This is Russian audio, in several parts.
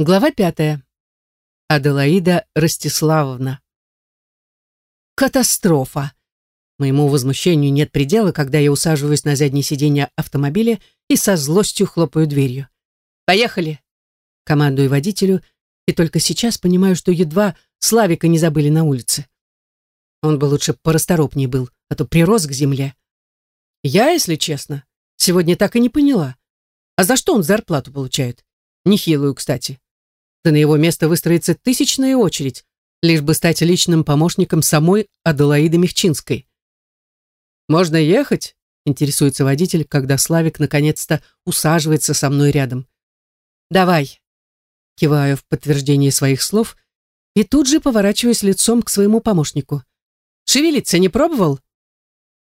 Глава пятая. Аделаида Ростиславовна. Катастрофа. Моему возмущению нет предела, когда я усаживаюсь на заднее сиденье автомобиля и со злостью хлопаю дверью. «Поехали!» Командую водителю, и только сейчас понимаю, что едва Славика не забыли на улице. Он бы лучше порасторопнее был, а то прирос к земле. Я, если честно, сегодня так и не поняла. А за что он зарплату получает? Нехилую, кстати да на его место выстроится тысячная очередь, лишь бы стать личным помощником самой Аделаиды Мехчинской. «Можно ехать?» — интересуется водитель, когда Славик наконец-то усаживается со мной рядом. «Давай», — киваю в подтверждение своих слов и тут же поворачиваюсь лицом к своему помощнику. «Шевелиться не пробовал?»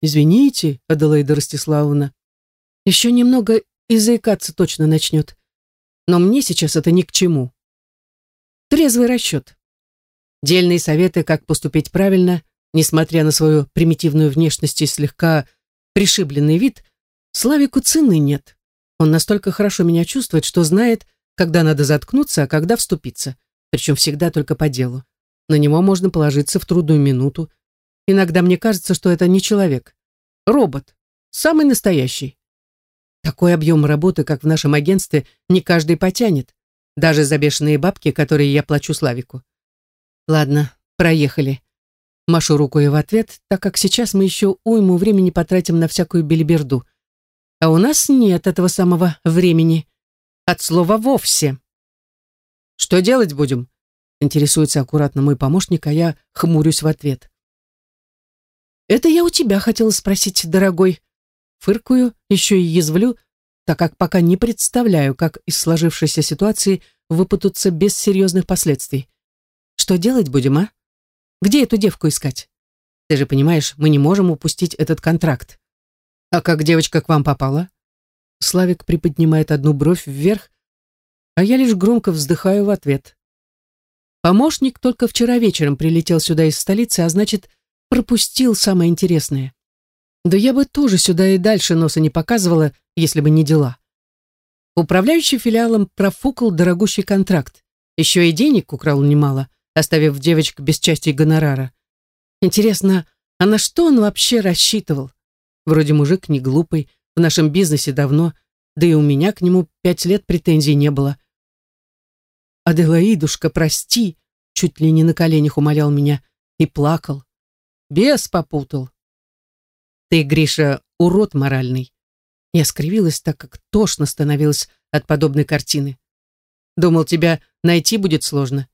«Извините, Аделаида Ростиславовна, еще немного и заикаться точно начнет. Но мне сейчас это ни к чему». Трезвый расчет. Дельные советы, как поступить правильно, несмотря на свою примитивную внешность и слегка пришибленный вид, Славику цены нет. Он настолько хорошо меня чувствует, что знает, когда надо заткнуться, а когда вступиться, причем всегда только по делу. На него можно положиться в трудную минуту. Иногда мне кажется, что это не человек. Робот. Самый настоящий. Такой объем работы, как в нашем агентстве, не каждый потянет даже за бешеные бабки, которые я плачу Славику. Ладно, проехали. Машу рукой в ответ, так как сейчас мы еще уйму времени потратим на всякую белиберду. А у нас нет этого самого времени. От слова «вовсе». «Что делать будем?» Интересуется аккуратно мой помощник, а я хмурюсь в ответ. «Это я у тебя хотела спросить, дорогой». Фыркую, еще и язвлю, так как пока не представляю, как из сложившейся ситуации выпутаться без серьезных последствий. Что делать будем, а? Где эту девку искать? Ты же понимаешь, мы не можем упустить этот контракт. А как девочка к вам попала? Славик приподнимает одну бровь вверх, а я лишь громко вздыхаю в ответ. Помощник только вчера вечером прилетел сюда из столицы, а значит, пропустил самое интересное. Да я бы тоже сюда и дальше носа не показывала, если бы не дела. Управляющий филиалом профукал дорогущий контракт. Еще и денег украл немало, оставив девочек без части гонорара. Интересно, а на что он вообще рассчитывал? Вроде мужик не глупый, в нашем бизнесе давно, да и у меня к нему пять лет претензий не было. «Аделаидушка, прости!» чуть ли не на коленях умолял меня и плакал. Бес попутал. Ты, Гриша, урод моральный. Я скривилась, так как тошно становилась от подобной картины. Думал, тебя найти будет сложно.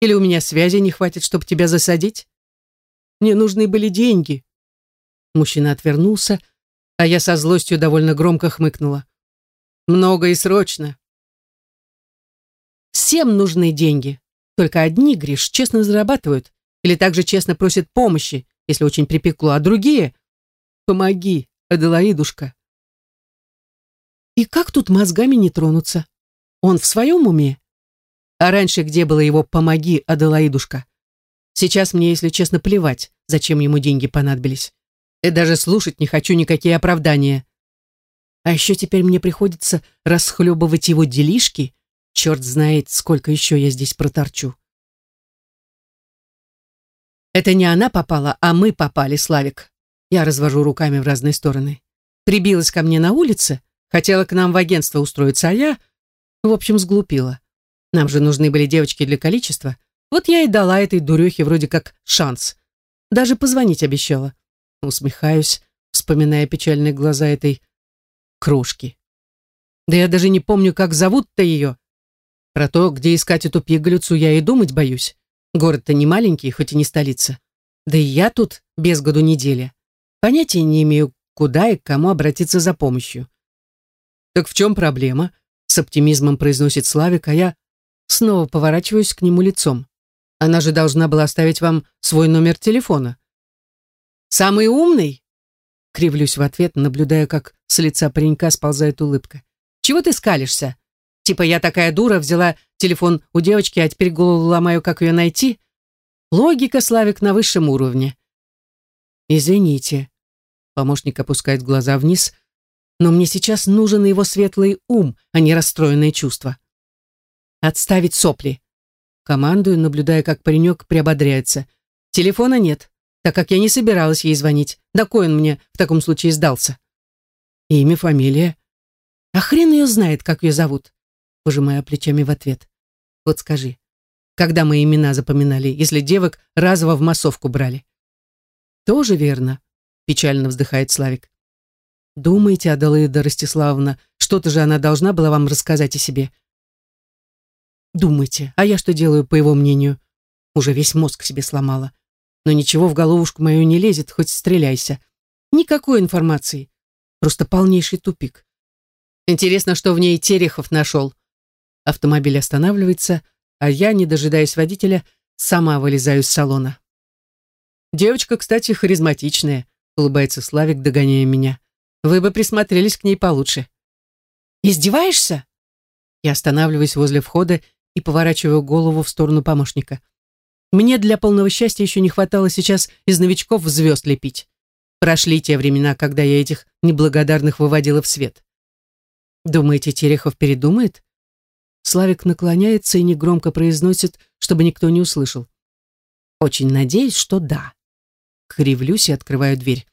Или у меня связи не хватит, чтобы тебя засадить? Мне нужны были деньги. Мужчина отвернулся, а я со злостью довольно громко хмыкнула. Много и срочно. Всем нужны деньги. Только одни, Гриш, честно зарабатывают. Или также честно просят помощи, если очень припекло, а другие Помоги, Аделаидушка. И как тут мозгами не тронуться? Он в своем уме? А раньше где было его «помоги, Аделаидушка»? Сейчас мне, если честно, плевать, зачем ему деньги понадобились. И даже слушать не хочу никакие оправдания. А еще теперь мне приходится расхлебывать его делишки. Черт знает, сколько еще я здесь проторчу. Это не она попала, а мы попали, Славик. Я развожу руками в разные стороны. Прибилась ко мне на улице, хотела к нам в агентство устроиться, а я, в общем, сглупила. Нам же нужны были девочки для количества. Вот я и дала этой дурехе вроде как шанс. Даже позвонить обещала. Усмехаюсь, вспоминая печальные глаза этой кружки. Да я даже не помню, как зовут-то ее. Про то, где искать эту пигалицу, я и думать боюсь. Город-то не маленький, хоть и не столица. Да и я тут без году неделя. Понятия не имею, куда и к кому обратиться за помощью. «Так в чем проблема?» — с оптимизмом произносит Славик, а я снова поворачиваюсь к нему лицом. Она же должна была оставить вам свой номер телефона. «Самый умный?» — кривлюсь в ответ, наблюдая, как с лица паренька сползает улыбка. «Чего ты скалишься? Типа я такая дура, взяла телефон у девочки, а теперь голову ломаю, как ее найти?» Логика, Славик, на высшем уровне. «Извините», Помощник опускает глаза вниз. Но мне сейчас нужен его светлый ум, а не расстроенные чувства. Отставить сопли. Командую, наблюдая, как паренек приободряется. Телефона нет, так как я не собиралась ей звонить. Да кой он мне в таком случае сдался? Имя, фамилия. А хрен ее знает, как ее зовут. Пожимая плечами в ответ. Вот скажи, когда мы имена запоминали, если девок разово в массовку брали? Тоже верно, печально вздыхает Славик. Думаете, Адалаида Ростиславовна, что-то же она должна была вам рассказать о себе? Думайте, а я что делаю, по его мнению? Уже весь мозг себе сломала. Но ничего в головушку мою не лезет, хоть стреляйся. Никакой информации. Просто полнейший тупик. Интересно, что в ней Терехов нашел. Автомобиль останавливается, а я, не дожидаясь водителя, сама вылезаю из салона. Девочка, кстати, харизматичная, улыбается Славик, догоняя меня. Вы бы присмотрелись к ней получше. Издеваешься? Я останавливаюсь возле входа и поворачиваю голову в сторону помощника. Мне для полного счастья еще не хватало сейчас из новичков звезд лепить. Прошли те времена, когда я этих неблагодарных выводила в свет. Думаете, Терехов передумает? Славик наклоняется и негромко произносит, чтобы никто не услышал. Очень надеюсь, что да. Кривлюсь и открываю дверь.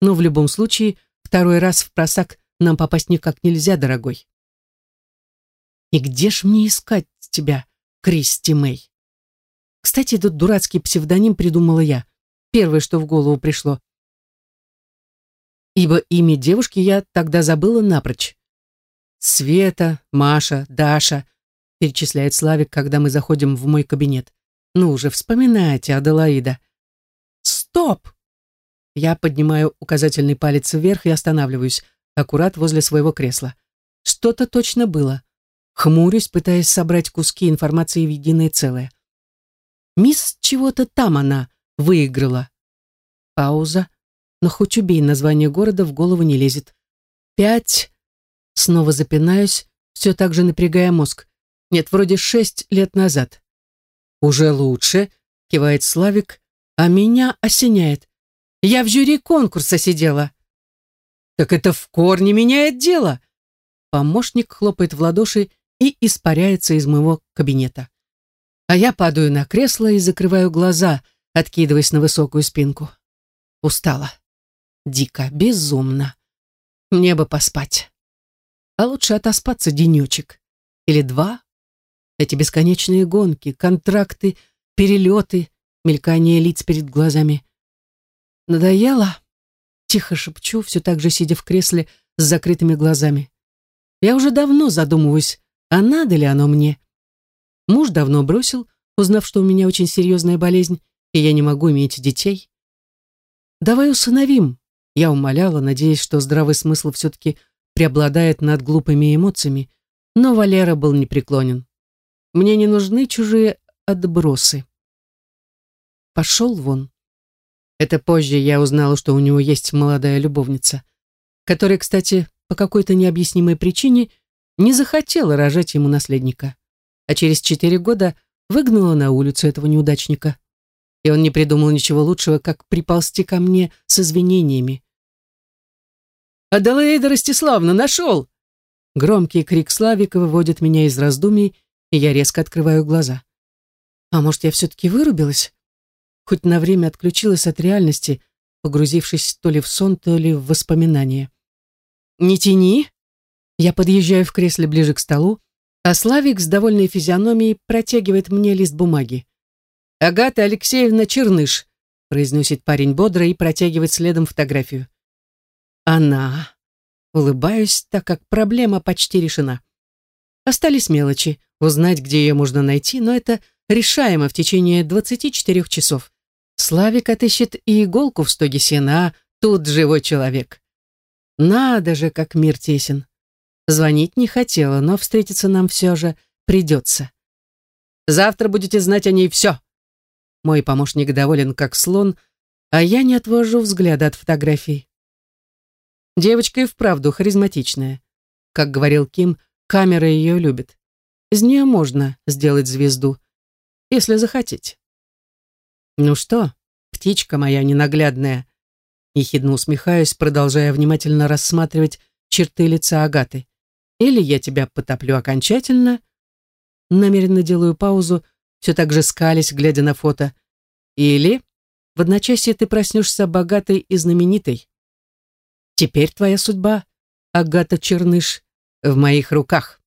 Но в любом случае, второй раз в просак нам попасть никак нельзя, дорогой. И где ж мне искать тебя, Кристи Мэй? Кстати, этот дурацкий псевдоним придумала я. Первое, что в голову пришло. Ибо имя девушки я тогда забыла напрочь. Света, Маша, Даша, перечисляет Славик, когда мы заходим в мой кабинет. Ну уже вспоминайте, Аделаида. Стоп! Я поднимаю указательный палец вверх и останавливаюсь, аккурат возле своего кресла. Что-то точно было. Хмурюсь, пытаясь собрать куски информации в единое целое. Мисс чего-то там она выиграла. Пауза, но хоть убей, название города в голову не лезет. Пять Снова запинаюсь, все так же напрягая мозг. Нет, вроде шесть лет назад. Уже лучше, кивает Славик, а меня осеняет. Я в жюри конкурса сидела. Так это в корне меняет дело. Помощник хлопает в ладоши и испаряется из моего кабинета. А я падаю на кресло и закрываю глаза, откидываясь на высокую спинку. Устала. Дико, безумно. Мне бы поспать а лучше отоспаться денечек. Или два. Эти бесконечные гонки, контракты, перелеты, мелькание лиц перед глазами. Надоело? Тихо шепчу, все так же сидя в кресле с закрытыми глазами. Я уже давно задумываюсь, а надо ли оно мне? Муж давно бросил, узнав, что у меня очень серьезная болезнь, и я не могу иметь детей. Давай усыновим, я умоляла, надеясь, что здравый смысл все-таки преобладает над глупыми эмоциями, но Валера был непреклонен. Мне не нужны чужие отбросы. Пошел вон. Это позже я узнала, что у него есть молодая любовница, которая, кстати, по какой-то необъяснимой причине не захотела рожать ему наследника, а через четыре года выгнала на улицу этого неудачника. И он не придумал ничего лучшего, как приползти ко мне с извинениями. «Аделаида Ростиславна, нашел!» Громкий крик Славика выводит меня из раздумий, и я резко открываю глаза. А может, я все-таки вырубилась? Хоть на время отключилась от реальности, погрузившись то ли в сон, то ли в воспоминания. «Не тяни!» Я подъезжаю в кресле ближе к столу, а Славик с довольной физиономией протягивает мне лист бумаги. «Агата Алексеевна Черныш», произносит парень бодро и протягивает следом фотографию. Она. Улыбаюсь, так как проблема почти решена. Остались мелочи, узнать, где ее можно найти, но это решаемо в течение 24 часов. Славик отыщет и иголку в стоге сена, тут живой человек. Надо же, как мир тесен. Звонить не хотела, но встретиться нам все же придется. Завтра будете знать о ней все. Мой помощник доволен, как слон, а я не отвожу взгляда от фотографий. Девочка и вправду харизматичная. Как говорил Ким, камера ее любит. Из нее можно сделать звезду, если захотеть. Ну что, птичка моя ненаглядная, ехидно усмехаюсь, продолжая внимательно рассматривать черты лица Агаты. Или я тебя потоплю окончательно. намеренно делаю паузу, все так же скались, глядя на фото. Или в одночасье ты проснешься богатой и знаменитой. Теперь твоя судьба, Агата Черныш, в моих руках.